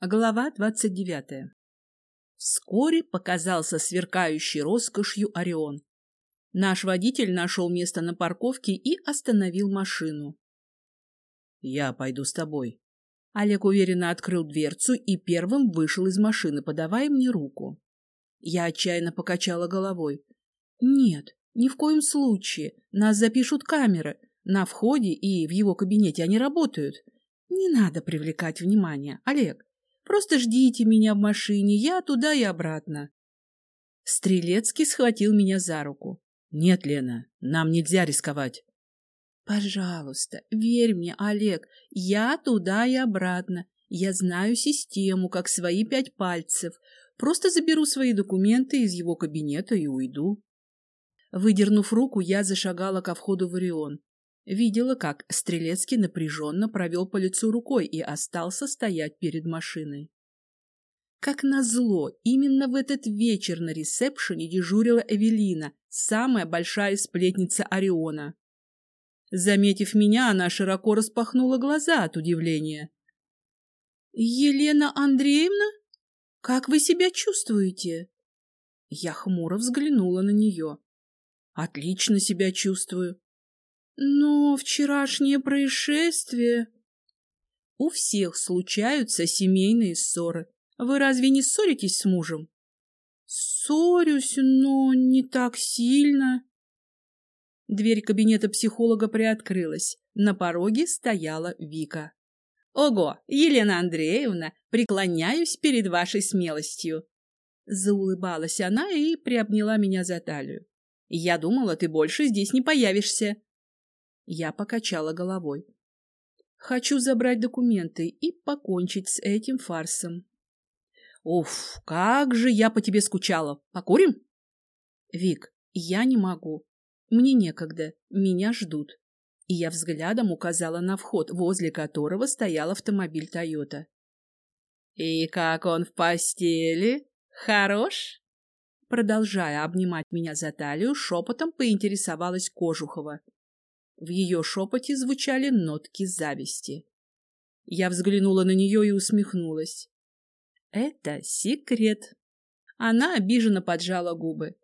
Глава двадцать девятая. Вскоре показался сверкающий роскошью Орион. Наш водитель нашел место на парковке и остановил машину. «Я пойду с тобой». Олег уверенно открыл дверцу и первым вышел из машины, подавая мне руку. Я отчаянно покачала головой. «Нет, ни в коем случае. Нас запишут камеры. На входе и в его кабинете они работают. Не надо привлекать внимание, Олег. Просто ждите меня в машине, я туда и обратно. Стрелецкий схватил меня за руку. Нет, Лена, нам нельзя рисковать. Пожалуйста, верь мне, Олег, я туда и обратно. Я знаю систему, как свои пять пальцев. Просто заберу свои документы из его кабинета и уйду. Выдернув руку, я зашагала ко входу в Орион. Видела, как Стрелецкий напряженно провел по лицу рукой и остался стоять перед машиной. Как назло, именно в этот вечер на ресепшене дежурила Эвелина, самая большая сплетница Ориона. Заметив меня, она широко распахнула глаза от удивления. «Елена Андреевна, как вы себя чувствуете?» Я хмуро взглянула на нее. «Отлично себя чувствую. Но вчерашнее происшествие... У всех случаются семейные ссоры. Вы разве не ссоритесь с мужем? Ссорюсь, но не так сильно. Дверь кабинета психолога приоткрылась. На пороге стояла Вика. «Ого, Елена Андреевна, преклоняюсь перед вашей смелостью!» Заулыбалась она и приобняла меня за талию. «Я думала, ты больше здесь не появишься. Я покачала головой. Хочу забрать документы и покончить с этим фарсом. Уф, как же я по тебе скучала. Покурим? Вик, я не могу. Мне некогда. Меня ждут. И я взглядом указала на вход, возле которого стоял автомобиль Тойота. И как он в постели? Хорош? Продолжая обнимать меня за талию, шепотом поинтересовалась Кожухова. В ее шепоте звучали нотки зависти. Я взглянула на нее и усмехнулась. Это секрет. Она обиженно поджала губы.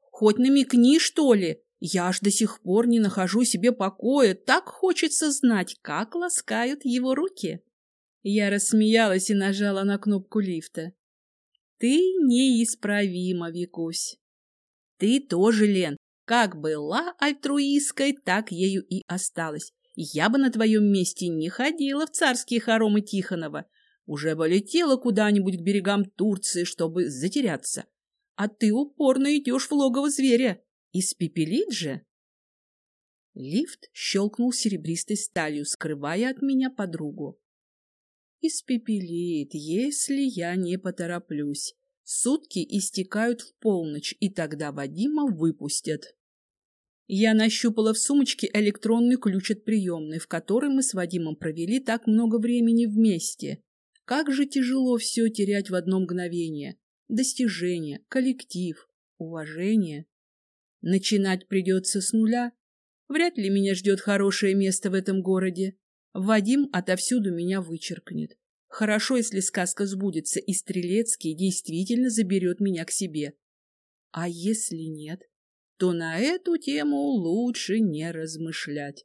Хоть намекни, что ли? Я аж до сих пор не нахожу себе покоя. Так хочется знать, как ласкают его руки. Я рассмеялась и нажала на кнопку лифта. Ты неисправима, Викусь. Ты тоже, Лен. Как была альтруисткой, так ею и осталась. Я бы на твоем месте не ходила в царские хоромы Тихонова. Уже бы летела куда-нибудь к берегам Турции, чтобы затеряться. А ты упорно идешь в логово зверя. Испепелить же? Лифт щелкнул серебристой сталью, скрывая от меня подругу. Испепелит, если я не потороплюсь. Сутки истекают в полночь, и тогда Вадима выпустят. Я нащупала в сумочке электронный ключ от приемной, в которой мы с Вадимом провели так много времени вместе. Как же тяжело все терять в одно мгновение. Достижение, коллектив, уважение. Начинать придется с нуля. Вряд ли меня ждет хорошее место в этом городе. Вадим отовсюду меня вычеркнет. Хорошо, если сказка сбудется, и Стрелецкий действительно заберет меня к себе. А если нет, то на эту тему лучше не размышлять.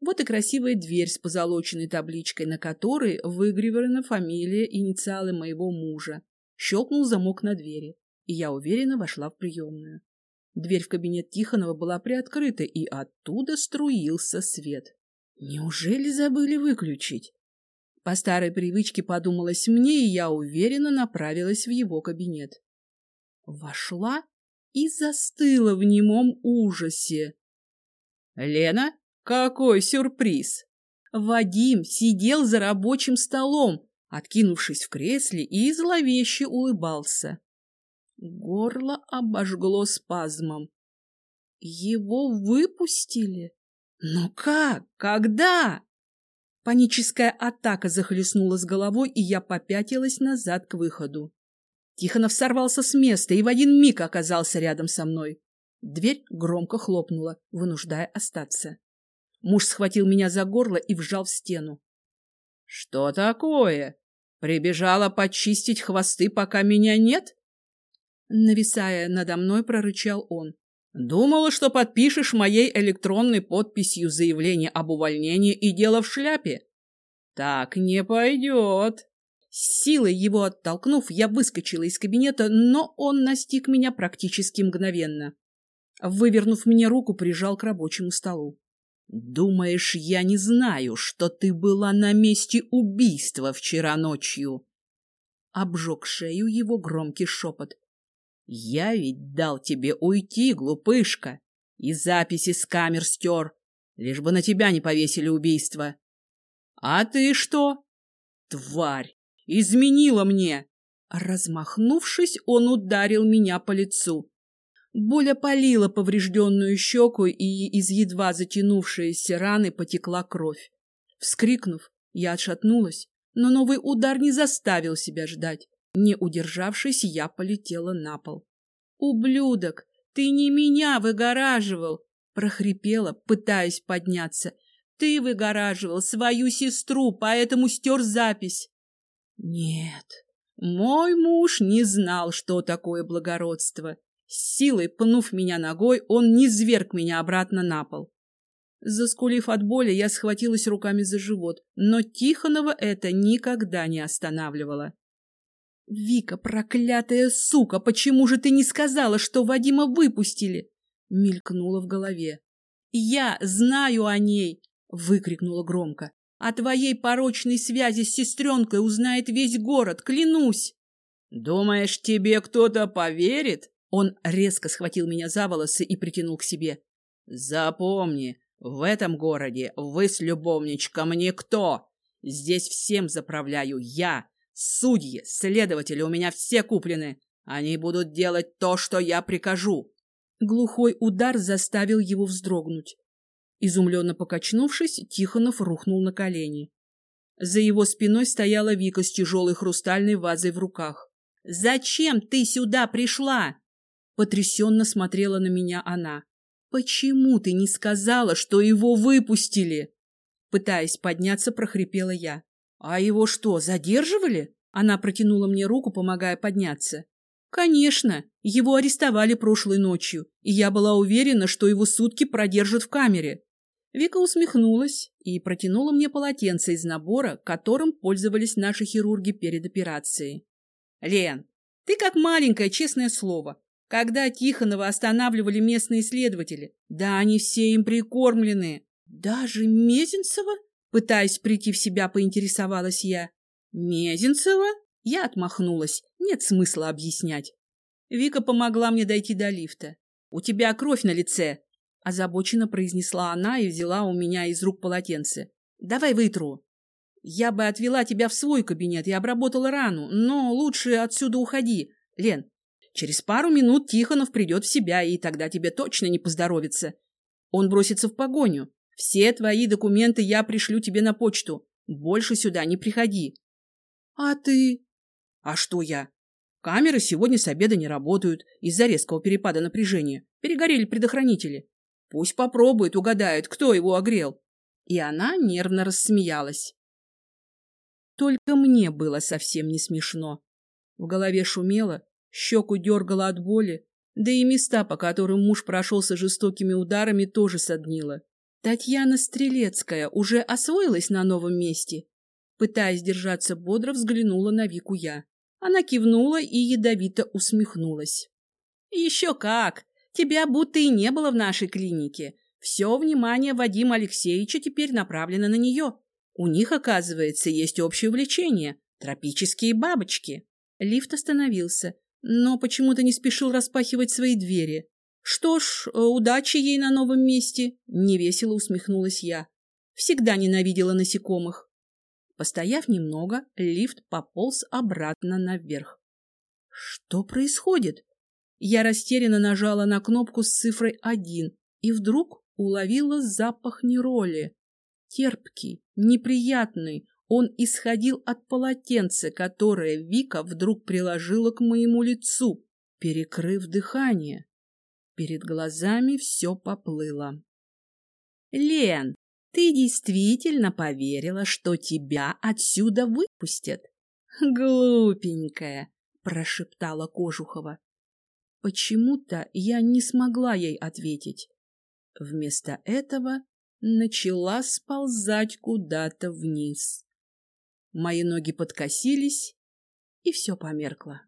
Вот и красивая дверь с позолоченной табличкой, на которой выгравирована фамилия инициалы моего мужа. Щелкнул замок на двери, и я уверенно вошла в приемную. Дверь в кабинет Тихонова была приоткрыта, и оттуда струился свет. Неужели забыли выключить? По старой привычке подумалось мне, и я уверенно направилась в его кабинет. Вошла и застыла в немом ужасе. «Лена, какой сюрприз!» Вадим сидел за рабочим столом, откинувшись в кресле, и зловеще улыбался. Горло обожгло спазмом. Его выпустили? Но как? Когда? Паническая атака захлестнула с головой, и я попятилась назад к выходу. Тихонов сорвался с места и в один миг оказался рядом со мной. Дверь громко хлопнула, вынуждая остаться. Муж схватил меня за горло и вжал в стену. — Что такое? — Прибежала почистить хвосты, пока меня нет? Нависая надо мной, прорычал он. Думала, что подпишешь моей электронной подписью заявление об увольнении и дело в шляпе. Так не пойдет. С силой его оттолкнув, я выскочила из кабинета, но он настиг меня практически мгновенно. Вывернув мне руку, прижал к рабочему столу. «Думаешь, я не знаю, что ты была на месте убийства вчера ночью?» Обжег шею его громкий шепот. Я ведь дал тебе уйти, глупышка, и записи с камер стер, лишь бы на тебя не повесили убийство. А ты что? Тварь! Изменила мне! Размахнувшись, он ударил меня по лицу. Боль опалила поврежденную щеку, и из едва затянувшейся раны потекла кровь. Вскрикнув, я отшатнулась, но новый удар не заставил себя ждать. Не удержавшись, я полетела на пол. «Ублюдок, ты не меня выгораживал!» — прохрипела, пытаясь подняться. «Ты выгораживал свою сестру, поэтому стер запись». «Нет, мой муж не знал, что такое благородство. С силой пнув меня ногой, он не зверг меня обратно на пол. Заскулив от боли, я схватилась руками за живот, но Тихонова это никогда не останавливало. «Вика, проклятая сука, почему же ты не сказала, что Вадима выпустили?» Мелькнуло в голове. «Я знаю о ней!» — выкрикнула громко. «О твоей порочной связи с сестренкой узнает весь город, клянусь!» «Думаешь, тебе кто-то поверит?» Он резко схватил меня за волосы и притянул к себе. «Запомни, в этом городе вы с любовничком никто. Здесь всем заправляю я, Судьи, следователи у меня все куплены. Они будут делать то, что я прикажу. Глухой удар заставил его вздрогнуть. Изумленно покачнувшись, Тихонов рухнул на колени. За его спиной стояла Вика с тяжелой хрустальной вазой в руках. «Зачем ты сюда пришла?» Потрясенно смотрела на меня она. «Почему ты не сказала, что его выпустили?» Пытаясь подняться, прохрипела я. «А его что, задерживали?» Она протянула мне руку, помогая подняться. «Конечно, его арестовали прошлой ночью, и я была уверена, что его сутки продержат в камере». Вика усмехнулась и протянула мне полотенце из набора, которым пользовались наши хирурги перед операцией. «Лен, ты как маленькое, честное слово. Когда Тихонова останавливали местные следователи, да они все им прикормлены. Даже Мезенцева?» Пытаясь прийти в себя, поинтересовалась я. «Мезенцева?» Я отмахнулась. Нет смысла объяснять. Вика помогла мне дойти до лифта. «У тебя кровь на лице!» Озабоченно произнесла она и взяла у меня из рук полотенце. «Давай вытру!» «Я бы отвела тебя в свой кабинет и обработала рану, но лучше отсюда уходи. Лен, через пару минут Тихонов придет в себя, и тогда тебе точно не поздоровится. Он бросится в погоню. Все твои документы я пришлю тебе на почту. Больше сюда не приходи. А ты? А что я? Камеры сегодня с обеда не работают из-за резкого перепада напряжения. Перегорели предохранители. Пусть попробует, угадает, кто его огрел. И она нервно рассмеялась. Только мне было совсем не смешно. В голове шумело, щеку дергало от боли, да и места, по которым муж прошелся жестокими ударами, тоже соднило. Татьяна Стрелецкая уже освоилась на новом месте? Пытаясь держаться бодро, взглянула на Вику я. Она кивнула и ядовито усмехнулась. «Еще как! Тебя будто и не было в нашей клинике. Все внимание Вадима Алексеевича теперь направлено на нее. У них, оказывается, есть общее увлечение – тропические бабочки». Лифт остановился, но почему-то не спешил распахивать свои двери. Что ж, э, удачи ей на новом месте, невесело усмехнулась я. Всегда ненавидела насекомых. Постояв немного, лифт пополз обратно наверх. Что происходит? Я растерянно нажала на кнопку с цифрой один и вдруг уловила запах нероли. Терпкий, неприятный, он исходил от полотенца, которое Вика вдруг приложила к моему лицу, перекрыв дыхание. Перед глазами все поплыло. «Лен, ты действительно поверила, что тебя отсюда выпустят?» Глупенькая, прошептала Кожухова. Почему-то я не смогла ей ответить. Вместо этого начала сползать куда-то вниз. Мои ноги подкосились, и все померкло.